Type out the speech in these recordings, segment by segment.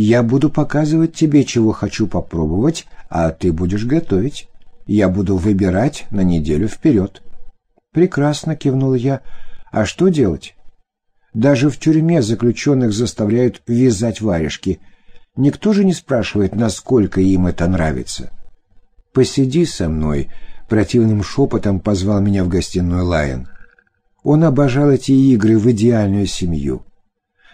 Я буду показывать тебе, чего хочу попробовать, а ты будешь готовить. Я буду выбирать на неделю вперед. Прекрасно, кивнул я. А что делать? Даже в тюрьме заключенных заставляют вязать варежки. Никто же не спрашивает, насколько им это нравится. «Посиди со мной», — противным шепотом позвал меня в гостиную Лайон. Он обожал эти игры в идеальную семью.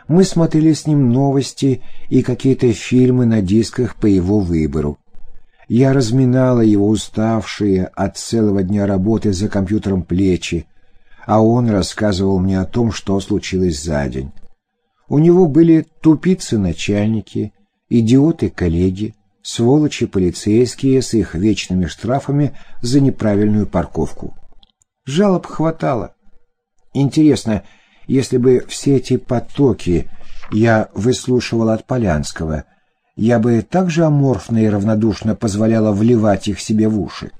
Мы смотрели с ним новости и какие-то фильмы на дисках по его выбору. Я разминала его уставшие от целого дня работы за компьютером плечи, а он рассказывал мне о том, что случилось за день. У него были тупицы-начальники, идиоты-коллеги, сволочи полицейские с их вечными штрафами за неправильную парковку. Жалоб хватало. Интересно, если бы все эти потоки я выслушивал от Полянского, я бы так же аморфно и равнодушно позволяла вливать их себе в уши.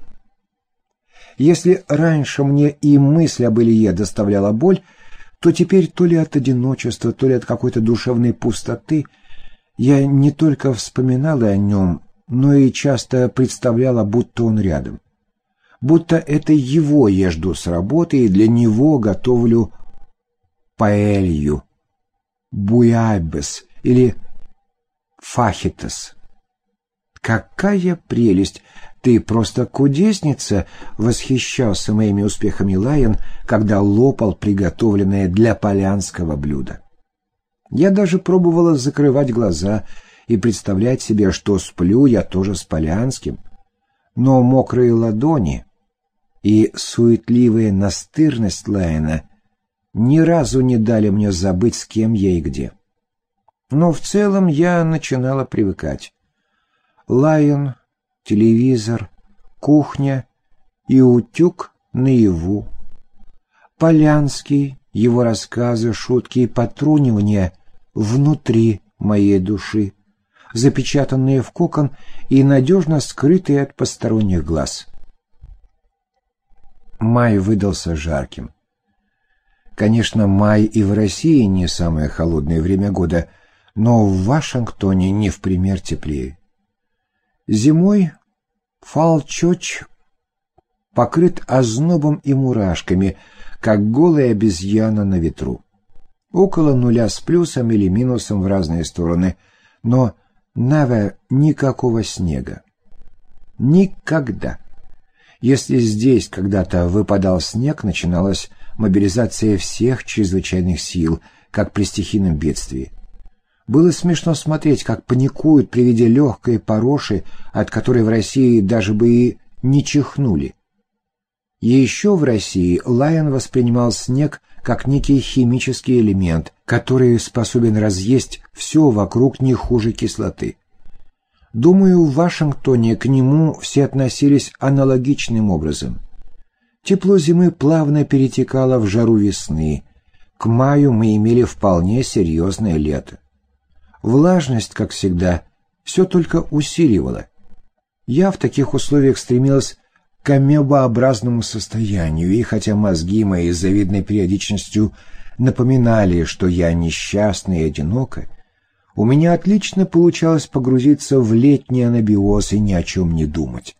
Если раньше мне и мысль об Илье доставляла боль, то теперь то ли от одиночества, то ли от какой-то душевной пустоты я не только вспоминала о нем, но и часто представляла, будто он рядом. Будто это его я жду с работы и для него готовлю паэлью, буябес или фахитас. Какая прелесть! Ты просто кудесница, восхищался моими успехами Лайон, когда лопал приготовленное для полянского блюда. Я даже пробовала закрывать глаза и представлять себе, что сплю я тоже с полянским. Но мокрые ладони и суетливая настырность Лайона ни разу не дали мне забыть, с кем я и где. Но в целом я начинала привыкать. Лайон, телевизор, кухня и утюг наяву. Полянский, его рассказы, шутки и потрунивания внутри моей души, запечатанные в кокон и надежно скрытые от посторонних глаз. Май выдался жарким. Конечно, май и в России не самое холодное время года, но в Вашингтоне не в пример теплее. Зимой Фалчоч покрыт ознобом и мурашками, как голая обезьяна на ветру. Около нуля с плюсом или минусом в разные стороны, но Наве никакого снега. Никогда. Если здесь когда-то выпадал снег, начиналась мобилизация всех чрезвычайных сил, как при стихийном бедствии. Было смешно смотреть, как паникуют при виде легкой пороши, от которой в России даже бы и не чихнули. Еще в России Лайон воспринимал снег как некий химический элемент, который способен разъесть все вокруг не хуже кислоты. Думаю, в Вашингтоне к нему все относились аналогичным образом. Тепло зимы плавно перетекало в жару весны. К маю мы имели вполне серьезное лето. Влажность, как всегда, все только усиливала. Я в таких условиях стремилась к амебообразному состоянию, и хотя мозги мои с завидной периодичностью напоминали, что я несчастна и одинока, у меня отлично получалось погрузиться в летний анабиоз и ни о чем не думать.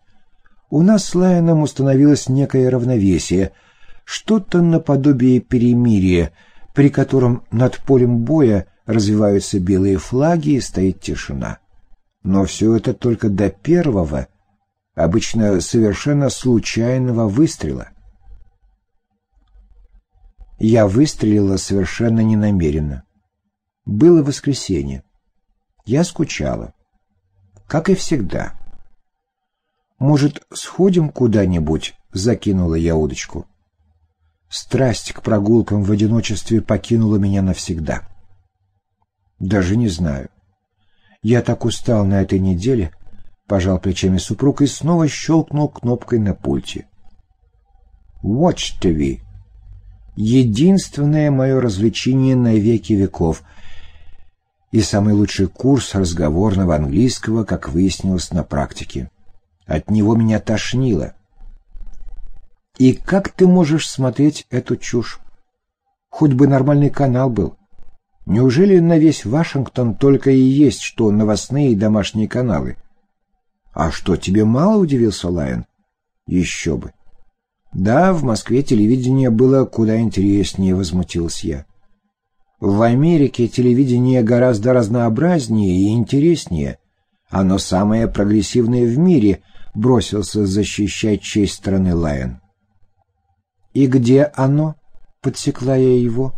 У нас с Лайоном установилось некое равновесие, что-то наподобие перемирия, при котором над полем боя развиваются белые флаги и стоит тишина. Но все это только до первого, обычно совершенно случайного выстрела. Я выстрелила совершенно ненамеренно. Было воскресенье. Я скучала. Как и всегда. «Может, сходим куда-нибудь?» — закинула я удочку. Страсть к прогулкам в одиночестве покинула меня навсегда. Даже не знаю. Я так устал на этой неделе, пожал плечами супруг и снова щелкнул кнопкой на пульте. Watch TV. Единственное мое развлечение на веки веков и самый лучший курс разговорного английского, как выяснилось на практике. От него меня тошнило. И как ты можешь смотреть эту чушь? Хоть бы нормальный канал был. Неужели на весь Вашингтон только и есть что новостные и домашние каналы? А что, тебе мало, удивился Лайон? Еще бы. Да, в Москве телевидение было куда интереснее, возмутился я. В Америке телевидение гораздо разнообразнее и интереснее. Оно самое прогрессивное в мире, бросился защищать честь страны Лайон. «И где оно?» — подсекла я его.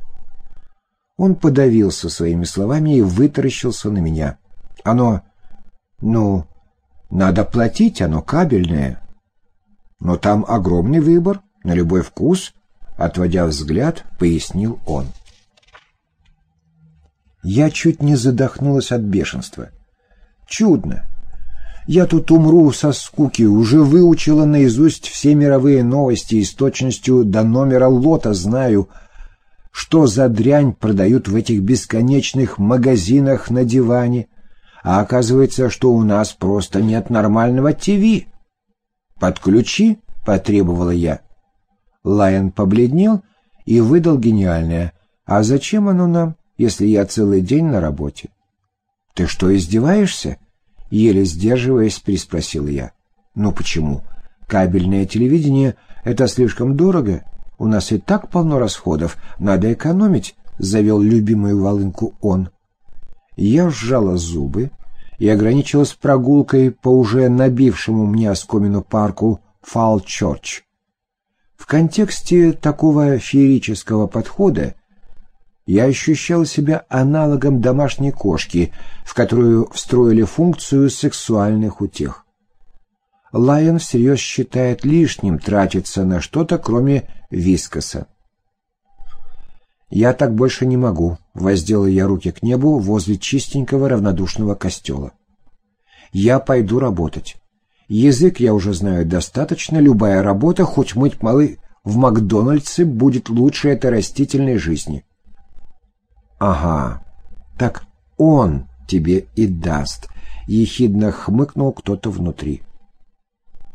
Он подавился своими словами и вытаращился на меня. «Оно... ну, надо платить, оно кабельное. Но там огромный выбор, на любой вкус», — отводя взгляд, пояснил он. Я чуть не задохнулась от бешенства. Чудно. Я тут умру со скуки, уже выучила наизусть все мировые новости и с точностью до номера лота знаю, что за дрянь продают в этих бесконечных магазинах на диване, а оказывается, что у нас просто нет нормального ТВ. «Подключи», — потребовала я. Лайон побледнел и выдал гениальное. «А зачем оно нам, если я целый день на работе?» «Ты что, издеваешься?» Еле сдерживаясь, переспросил я. «Ну почему? Кабельное телевидение — это слишком дорого. У нас и так полно расходов, надо экономить», — завел любимую волынку он. Я сжала зубы и ограничилась прогулкой по уже набившему мне оскомину парку Фалчорч. В контексте такого феерического подхода я ощущал себя аналогом домашней кошки, в которую встроили функцию сексуальных утех. Лайон всерьез считает лишним тратиться на что-то, кроме вискоса. «Я так больше не могу», — воздел я руки к небу возле чистенького равнодушного костела. «Я пойду работать. Язык я уже знаю достаточно, любая работа, хоть мыть малы в Макдональдсе, будет лучше этой растительной жизни. «Ага, так он тебе и даст», — ехидно хмыкнул кто-то внутри.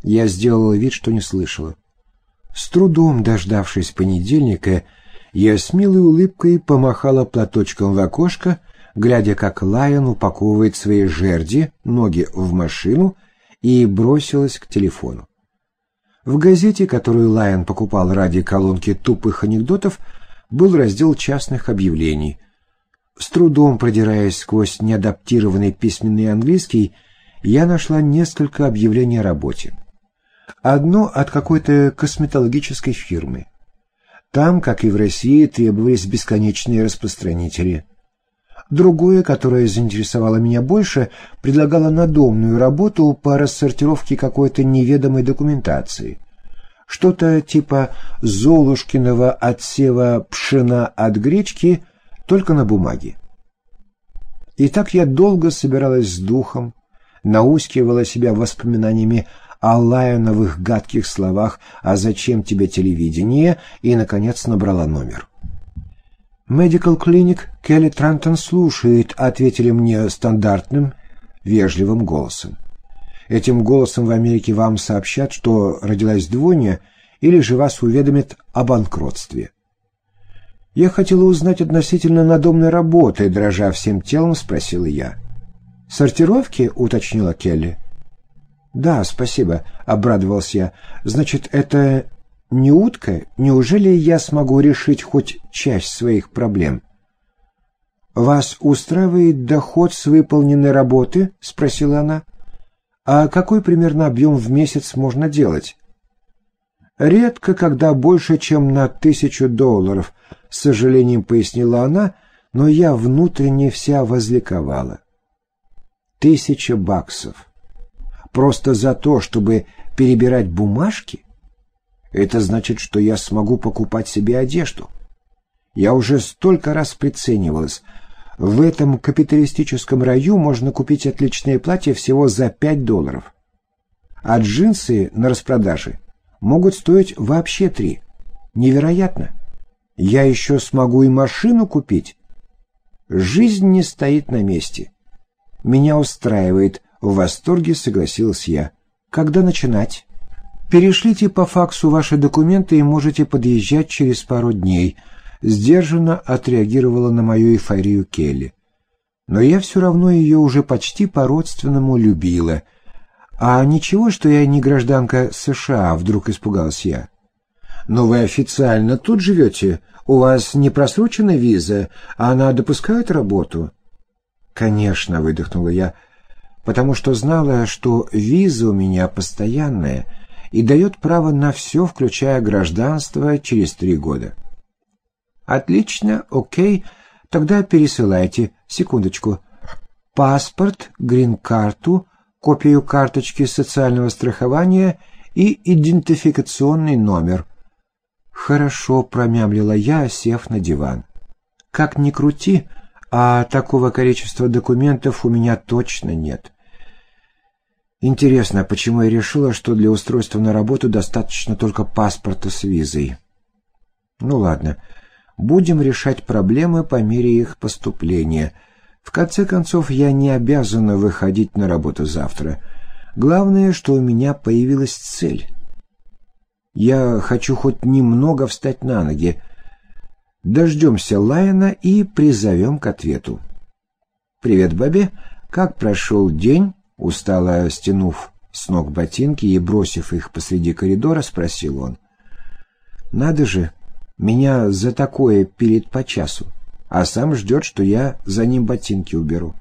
Я сделала вид, что не слышала. С трудом дождавшись понедельника, я с милой улыбкой помахала платочком в окошко, глядя, как Лайон упаковывает свои жерди, ноги в машину, и бросилась к телефону. В газете, которую Лайон покупал ради колонки тупых анекдотов, был раздел частных объявлений — с трудом продираясь сквозь неадаптированный письменный английский, я нашла несколько объявлений о работе. Одно от какой-то косметологической фирмы. Там, как и в России, требовались бесконечные распространители. Другое, которое заинтересовало меня больше, предлагало надомную работу по рассортировке какой-то неведомой документации. Что-то типа Золушкиного отсева пшена от гречки – только на бумаге. И так я долго собиралась с духом, наускивала себя воспоминаниями о Лайоновых гадких словах «А зачем тебе телевидение?» и, наконец, набрала номер. «Медикал клиник Келли Трантон слушает», — ответили мне стандартным, вежливым голосом. Этим голосом в Америке вам сообщат, что родилась двойня, или же вас уведомят о банкротстве. «Я хотела узнать относительно надомной работы», — дрожа всем телом, спросила я. «Сортировки?» — уточнила Келли. «Да, спасибо», — обрадовался я. «Значит, это не утка? Неужели я смогу решить хоть часть своих проблем?» «Вас устраивает доход с выполненной работы?» — спросила она. «А какой примерно объем в месяц можно делать?» «Редко, когда больше, чем на тысячу долларов», с сожалением пояснила она, но я внутренне вся возликовала. Тысяча баксов. Просто за то, чтобы перебирать бумажки? Это значит, что я смогу покупать себе одежду. Я уже столько раз приценивалась. В этом капиталистическом раю можно купить отличное платье всего за пять долларов. А джинсы на распродаже могут стоить вообще три. Невероятно. Я еще смогу и машину купить. Жизнь не стоит на месте. Меня устраивает. В восторге согласилась я. Когда начинать? Перешлите по факсу ваши документы и можете подъезжать через пару дней. сдержанно отреагировала на мою эйфорию Келли. Но я все равно ее уже почти по-родственному любила. А ничего, что я не гражданка США, вдруг испугалась я. Но вы официально тут живете? У вас не просрочена виза, а она допускает работу? Конечно, выдохнула я, потому что знала, что виза у меня постоянная и дает право на все, включая гражданство, через три года. Отлично, окей, тогда пересылайте. Секундочку. Паспорт, грин-карту, копию карточки социального страхования и идентификационный номер. Хорошо, промямлила я, сев на диван. Как ни крути, а такого количества документов у меня точно нет. Интересно, почему я решила, что для устройства на работу достаточно только паспорта с визой? Ну ладно, будем решать проблемы по мере их поступления. В конце концов, я не обязана выходить на работу завтра. Главное, что у меня появилась цель. Я хочу хоть немного встать на ноги. Дождемся Лайона и призовем к ответу. «Привет, Бобби. Как прошел день?» Устало стянув с ног ботинки и бросив их посреди коридора, спросил он. «Надо же, меня за такое пилит по часу, а сам ждет, что я за ним ботинки уберу».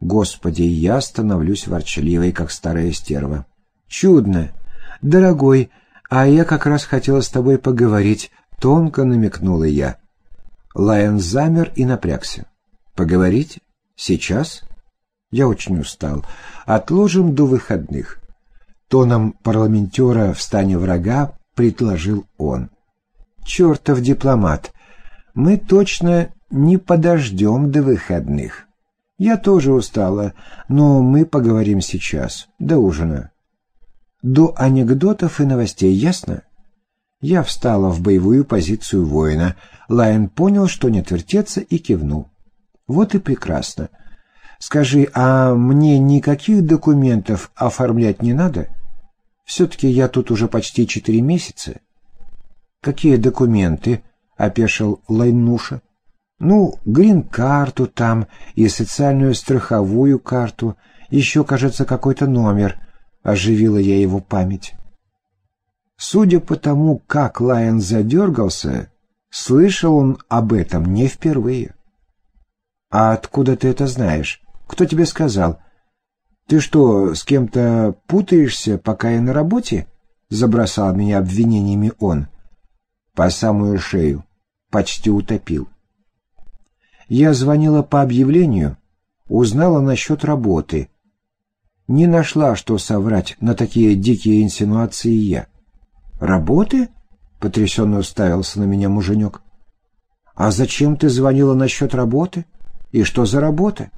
Господи, я становлюсь ворчливой, как старая стерва. «Чудно! Дорогой, а я как раз хотела с тобой поговорить», — тонко намекнула я. Лайон замер и напрягся. «Поговорить? Сейчас?» Я очень устал. Отложим до выходных. Тоном парламентера в стане врага предложил он. Чертов дипломат. Мы точно не подождем до выходных. Я тоже устала, но мы поговорим сейчас, до ужина. До анекдотов и новостей, ясно? Я встала в боевую позицию воина. Лайон понял, что не отвертеться, и кивнул. Вот и прекрасно. Скажи, а мне никаких документов оформлять не надо? Все-таки я тут уже почти четыре месяца. Какие документы? — опешил Лайнуша. Ну, грин-карту там и социальную страховую карту. Еще, кажется, какой-то номер. Оживила я его память. Судя по тому, как Лайон задергался, слышал он об этом не впервые. «А откуда ты это знаешь?» Кто тебе сказал? Ты что, с кем-то путаешься, пока я на работе? Забросал меня обвинениями он. По самую шею. Почти утопил. Я звонила по объявлению, узнала насчет работы. Не нашла, что соврать на такие дикие инсинуации я. «Работы?» — потрясенно уставился на меня муженек. «А зачем ты звонила насчет работы? И что за работа?»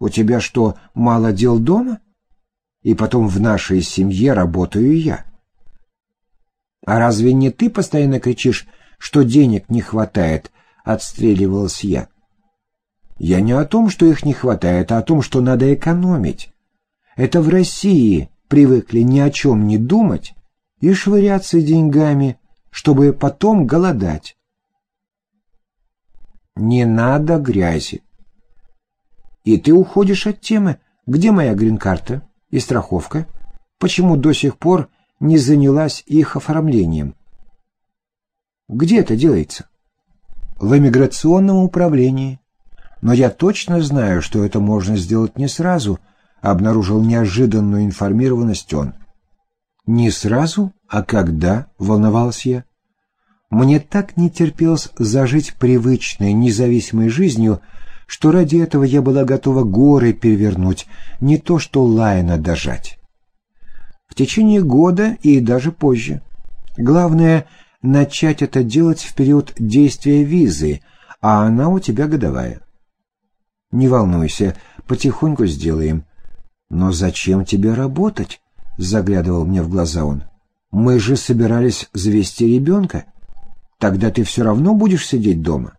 У тебя что, мало дел дома? И потом в нашей семье работаю я. А разве не ты постоянно кричишь, что денег не хватает? Отстреливалась я. Я не о том, что их не хватает, а о том, что надо экономить. Это в России привыкли ни о чем не думать и швыряться деньгами, чтобы потом голодать. Не надо грязи. И ты уходишь от темы. Где моя грин-карта и страховка? Почему до сих пор не занялась их оформлением? Где это делается? В эмиграционном управлении. Но я точно знаю, что это можно сделать не сразу, обнаружил неожиданную информированность он. Не сразу, а когда, волновалась я. Мне так не терпелось зажить привычной, независимой жизнью, что ради этого я была готова горы перевернуть, не то что Лайна дожать. В течение года и даже позже. Главное — начать это делать в период действия визы, а она у тебя годовая. Не волнуйся, потихоньку сделаем. Но зачем тебе работать? — заглядывал мне в глаза он. Мы же собирались завести ребенка. Тогда ты все равно будешь сидеть дома.